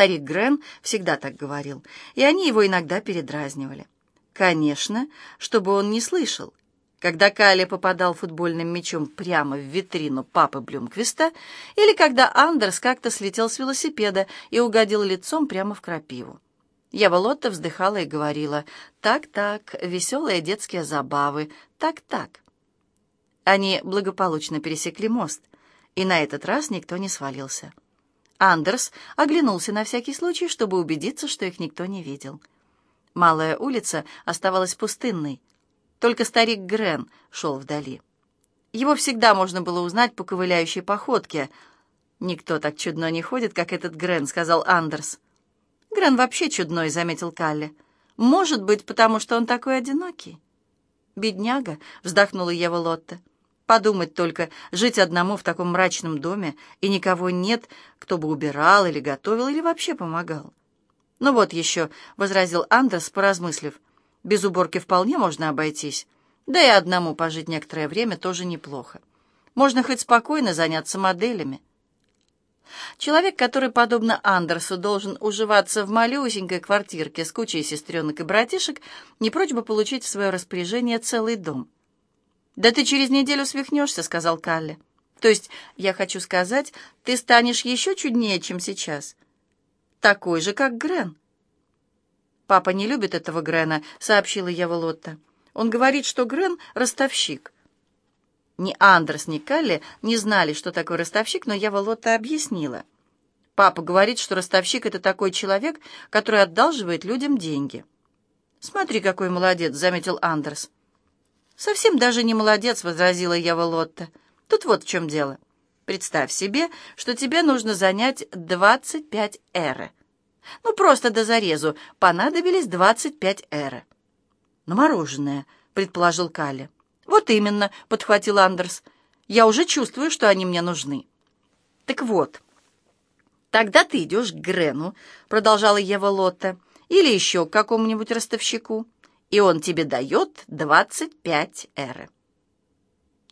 Старик Грен всегда так говорил, и они его иногда передразнивали. Конечно, чтобы он не слышал. Когда Калли попадал футбольным мячом прямо в витрину папы Блюмквиста, или когда Андерс как-то слетел с велосипеда и угодил лицом прямо в крапиву. Ева Лотта вздыхала и говорила, «Так-так, веселые детские забавы, так-так». Они благополучно пересекли мост, и на этот раз никто не свалился. Андерс оглянулся на всякий случай, чтобы убедиться, что их никто не видел. Малая улица оставалась пустынной. Только старик Грен шел вдали. Его всегда можно было узнать по ковыляющей походке. «Никто так чудно не ходит, как этот Грен», — сказал Андерс. «Грен вообще чудной», — заметил Калли. «Может быть, потому что он такой одинокий?» «Бедняга», — вздохнула Ева Лотта. Подумать только, жить одному в таком мрачном доме, и никого нет, кто бы убирал или готовил, или вообще помогал. «Ну вот еще», — возразил Андерс, поразмыслив, — «без уборки вполне можно обойтись. Да и одному пожить некоторое время тоже неплохо. Можно хоть спокойно заняться моделями». Человек, который, подобно Андерсу, должен уживаться в малюсенькой квартирке с кучей сестренок и братишек, не прочь бы получить в свое распоряжение целый дом — «Да ты через неделю свихнешься», — сказал Калли. «То есть, я хочу сказать, ты станешь еще чуднее, чем сейчас. Такой же, как Грен». «Папа не любит этого Грена», — сообщила Ева Лотта. «Он говорит, что Грен — ростовщик». Ни Андерс, ни Калли не знали, что такое ростовщик, но Ева Лотта объяснила. «Папа говорит, что ростовщик — это такой человек, который одалживает людям деньги». «Смотри, какой молодец», — заметил Андерс. «Совсем даже не молодец», — возразила Ева Лотта. «Тут вот в чем дело. Представь себе, что тебе нужно занять 25 эры. Ну, просто до зарезу понадобились 25 эры». «На мороженое», — предположил Калли. «Вот именно», — подхватил Андерс. «Я уже чувствую, что они мне нужны». «Так вот, тогда ты идешь к Грену», — продолжала Ева Лотта, «или еще к какому-нибудь ростовщику» и он тебе дает двадцать пять эры».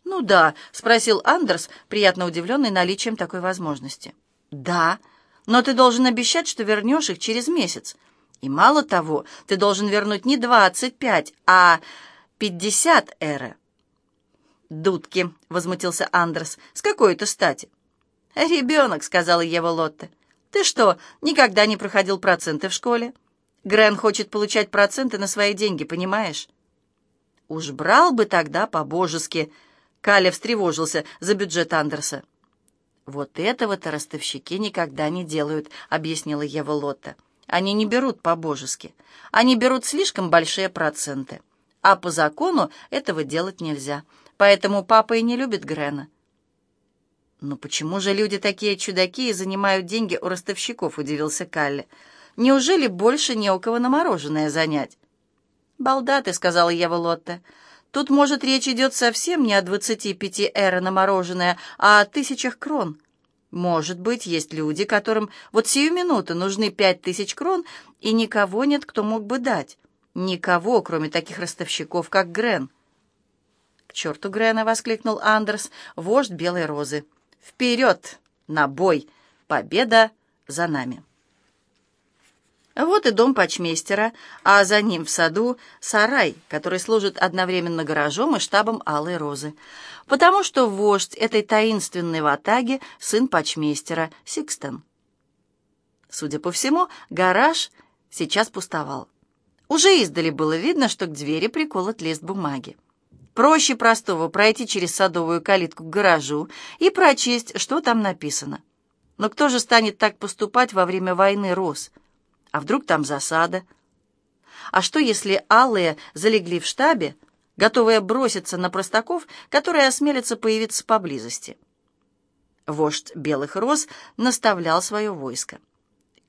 «Ну да», — спросил Андерс, приятно удивленный наличием такой возможности. «Да, но ты должен обещать, что вернешь их через месяц. И мало того, ты должен вернуть не двадцать пять, а пятьдесят эры». «Дудки», — возмутился Андерс, — «с какой это стати?» «Ребенок», — сказала Ева Лотте. «Ты что, никогда не проходил проценты в школе?» Грен хочет получать проценты на свои деньги, понимаешь? Уж брал бы тогда по-божески. Каля встревожился за бюджет Андерса. «Вот этого-то ростовщики никогда не делают», — объяснила Ева Лотта. «Они не берут по-божески. Они берут слишком большие проценты. А по закону этого делать нельзя. Поэтому папа и не любит Грена». «Но почему же люди такие чудаки и занимают деньги у ростовщиков?» — удивился Калли. Неужели больше не у кого на мороженое занять? «Балда ты», — сказала Ева Лотта. «Тут, может, речь идет совсем не о двадцати пяти эра на мороженое, а о тысячах крон. Может быть, есть люди, которым вот сию минуту нужны пять тысяч крон, и никого нет, кто мог бы дать. Никого, кроме таких ростовщиков, как Грен». «К черту Грена!» — воскликнул Андерс, вождь Белой Розы. «Вперед! На бой! Победа за нами!» Вот и дом почмейстера, а за ним в саду сарай, который служит одновременно гаражом и штабом Алой Розы. Потому что вождь этой таинственной ватаги — сын почмейстера Сикстон. Судя по всему, гараж сейчас пустовал. Уже издали было видно, что к двери приколот лист бумаги. Проще простого пройти через садовую калитку к гаражу и прочесть, что там написано. Но кто же станет так поступать во время войны роз? А вдруг там засада? А что, если алые залегли в штабе, готовые броситься на простаков, которые осмелятся появиться поблизости? Вождь белых роз наставлял свое войско.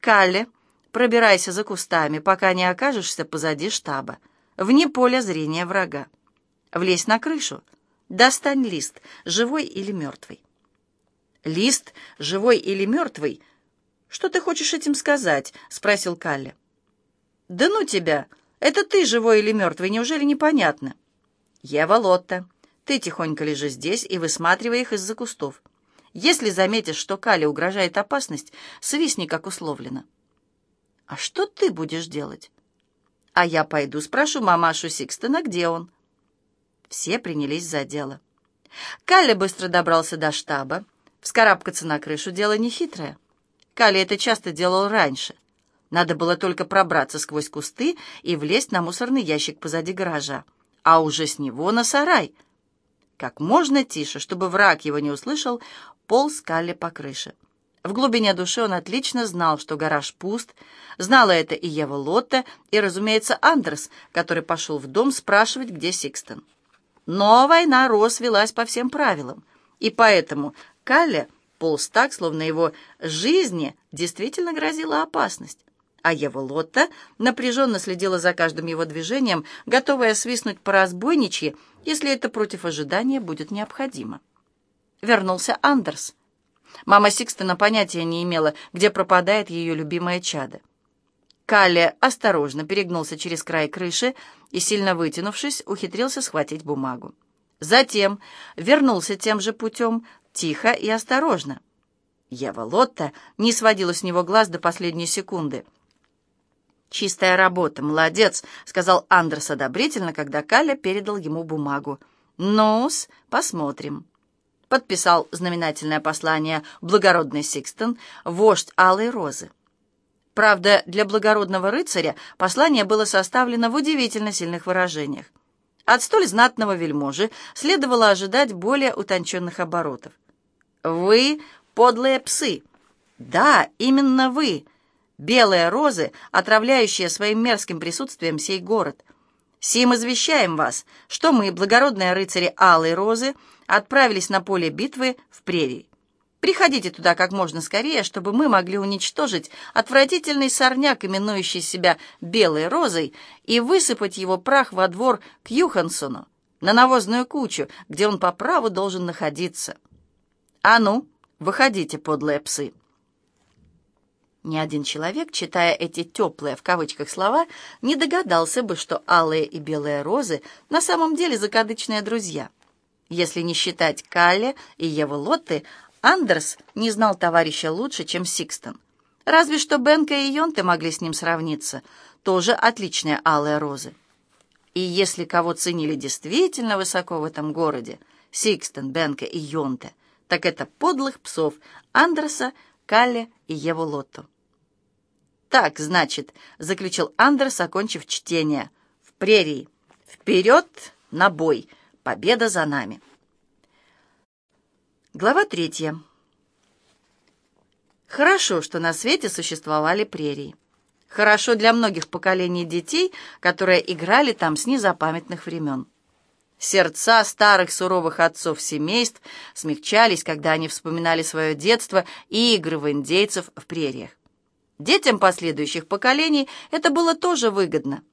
«Калле, пробирайся за кустами, пока не окажешься позади штаба, вне поля зрения врага. Влезь на крышу, достань лист, живой или мертвый». Лист, живой или мертвый, «Что ты хочешь этим сказать?» — спросил Калли. «Да ну тебя! Это ты живой или мертвый, неужели непонятно?» «Ева Лотта, ты тихонько лежи здесь и высматривай их из-за кустов. Если заметишь, что Калли угрожает опасность, свистни, как условлено. «А что ты будешь делать?» «А я пойду спрошу мамашу Сикстона, где он». Все принялись за дело. Калли быстро добрался до штаба. Вскарабкаться на крышу — дело нехитрое. Калли это часто делал раньше. Надо было только пробраться сквозь кусты и влезть на мусорный ящик позади гаража, а уже с него на сарай. Как можно тише, чтобы враг его не услышал, полз Калли по крыше. В глубине души он отлично знал, что гараж пуст. Знала это и Ева Лотта, и, разумеется, Андерс, который пошел в дом спрашивать, где Сикстон. Но война Рос велась по всем правилам, и поэтому Калле полз так, словно его жизни действительно грозила опасность. А Ева Лотта напряженно следила за каждым его движением, готовая свистнуть по разбойничьи, если это против ожидания будет необходимо. Вернулся Андерс. Мама Сикстона понятия не имела, где пропадает ее любимое чадо. Калли осторожно перегнулся через край крыши и, сильно вытянувшись, ухитрился схватить бумагу. Затем вернулся тем же путем, тихо и осторожно. Ева Лотта не сводила с него глаз до последней секунды. «Чистая работа, молодец», — сказал Андерс одобрительно, когда Каля передал ему бумагу. «Ну-с, посмотрим». Подписал знаменательное послание благородный Сикстон, вождь Алой Розы. Правда, для благородного рыцаря послание было составлено в удивительно сильных выражениях. От столь знатного вельможи следовало ожидать более утонченных оборотов. «Вы — подлые псы!» «Да, именно вы!» «Белые розы, отравляющие своим мерзким присутствием сей город!» «Сим извещаем вас, что мы, благородные рыцари Алой Розы, отправились на поле битвы в прерии. Приходите туда как можно скорее, чтобы мы могли уничтожить отвратительный сорняк, именующий себя Белой Розой, и высыпать его прах во двор к Юхансону, на навозную кучу, где он по праву должен находиться. А ну, выходите, подлые псы. Ни один человек, читая эти «теплые» в кавычках слова, не догадался бы, что алые и белые розы на самом деле закадычные друзья. Если не считать Калле и Евы Лотты, Андерс не знал товарища лучше, чем Сикстон. Разве что Бенка и Йонте могли с ним сравниться. Тоже отличные алые розы. И если кого ценили действительно высоко в этом городе, Сикстон, Бенка и Йонте, так это подлых псов Андерса, Калле и Еву Лотту. «Так, значит», — заключил Андерс, окончив чтение, — «в прерии. Вперед, на бой. Победа за нами». Глава третья. Хорошо, что на свете существовали прерии. Хорошо для многих поколений детей, которые играли там с незапамятных времен. Сердца старых суровых отцов семейств смягчались, когда они вспоминали свое детство и игры в индейцев в прериях. Детям последующих поколений это было тоже выгодно.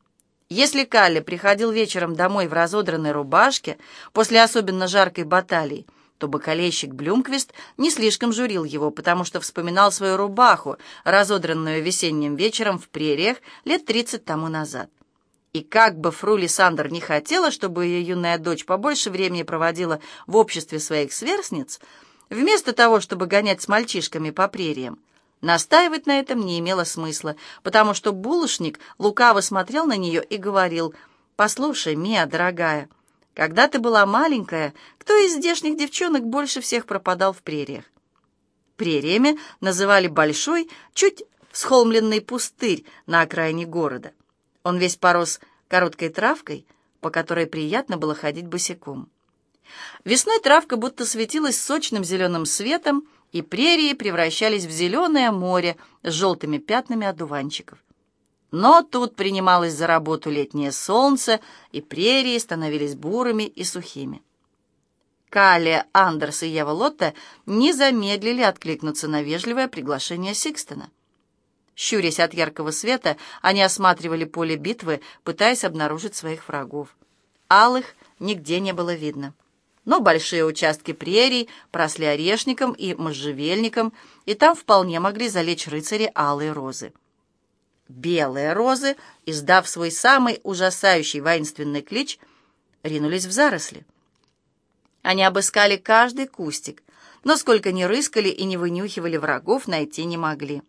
Если Калли приходил вечером домой в разодранной рубашке после особенно жаркой баталии, то бокалейщик Блюмквист не слишком журил его, потому что вспоминал свою рубаху, разодранную весенним вечером в прериях лет тридцать тому назад. И как бы фру Лиссандр не хотела, чтобы ее юная дочь побольше времени проводила в обществе своих сверстниц, вместо того, чтобы гонять с мальчишками по прериям, настаивать на этом не имело смысла, потому что булочник лукаво смотрел на нее и говорил, «Послушай, Мия, дорогая, — когда ты была маленькая, кто из здешних девчонок больше всех пропадал в прериях? Прериями называли большой, чуть всхолмленный пустырь на окраине города. Он весь порос короткой травкой, по которой приятно было ходить босиком. Весной травка будто светилась сочным зеленым светом, и прерии превращались в зеленое море с желтыми пятнами одуванчиков. Но тут принималось за работу летнее солнце, и прерии становились бурыми и сухими. Калия, Андерс и Ева Лотта не замедлили откликнуться на вежливое приглашение Сикстона. Щурясь от яркого света, они осматривали поле битвы, пытаясь обнаружить своих врагов. Алых нигде не было видно. Но большие участки прерий просли орешником и можжевельником, и там вполне могли залечь рыцари алые розы. Белые розы, издав свой самый ужасающий воинственный клич, ринулись в заросли. Они обыскали каждый кустик, но сколько ни рыскали и не вынюхивали врагов, найти не могли.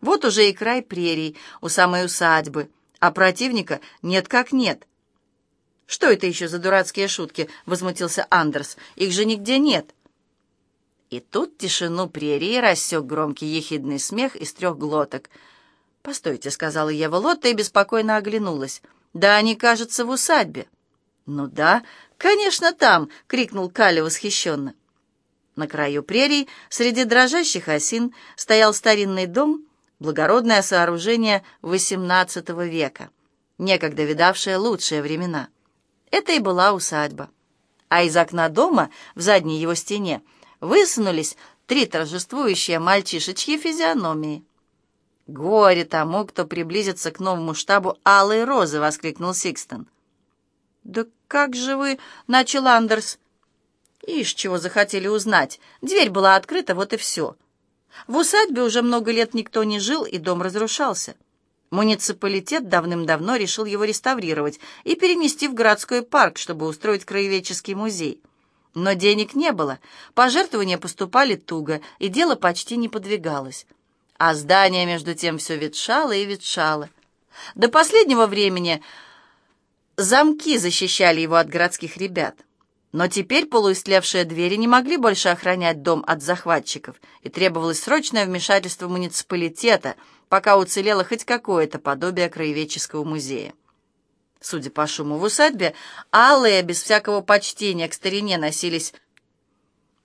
Вот уже и край прерий у самой усадьбы, а противника нет как нет. «Что это еще за дурацкие шутки?» — возмутился Андерс. «Их же нигде нет». И тут тишину прерии рассек громкий ехидный смех из трех глоток. «Постойте», — сказала Ева Лотта и беспокойно оглянулась. «Да они, кажется, в усадьбе». «Ну да, конечно, там!» — крикнул Калли восхищенно. На краю прерий, среди дрожащих осин, стоял старинный дом, благородное сооружение XVIII века, некогда видавшее лучшие времена. Это и была усадьба. А из окна дома, в задней его стене, высунулись три торжествующие мальчишечьи физиономии. «Горе тому, кто приблизится к новому штабу Алой Розы!» — воскликнул Сикстон. «Да как же вы...» — начал Андерс. Ишь, чего захотели узнать. Дверь была открыта, вот и все. В усадьбе уже много лет никто не жил, и дом разрушался. Муниципалитет давным-давно решил его реставрировать и перенести в городской парк, чтобы устроить краеведческий музей. Но денег не было, пожертвования поступали туго, и дело почти не подвигалось. А здание, между тем, все ветшало и ветшало. До последнего времени замки защищали его от городских ребят. Но теперь полуистлевшие двери не могли больше охранять дом от захватчиков, и требовалось срочное вмешательство муниципалитета, пока уцелело хоть какое-то подобие краеведческого музея. Судя по шуму в усадьбе, алые, без всякого почтения к старине, носились